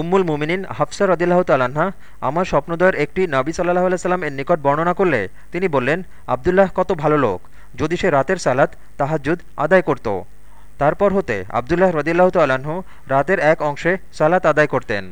উম্মুল মুমিনিন হাফসা রদিল্লাহ তাল্লাহা আমার স্বপ্নদয়ের একটি নাবি সাল্লাহ আলাইসাল্লাম এর নিকট বর্ণনা করলে তিনি বললেন, আবদুল্লাহ কত ভালো লোক, যদি সে রাতের সালাত তাহাজুদ আদায় করত। তারপর হতে আবদুল্লাহ রদিল্লাহ তাল্লাহ্ন রাতের এক অংশে সালাত আদায় করতেন।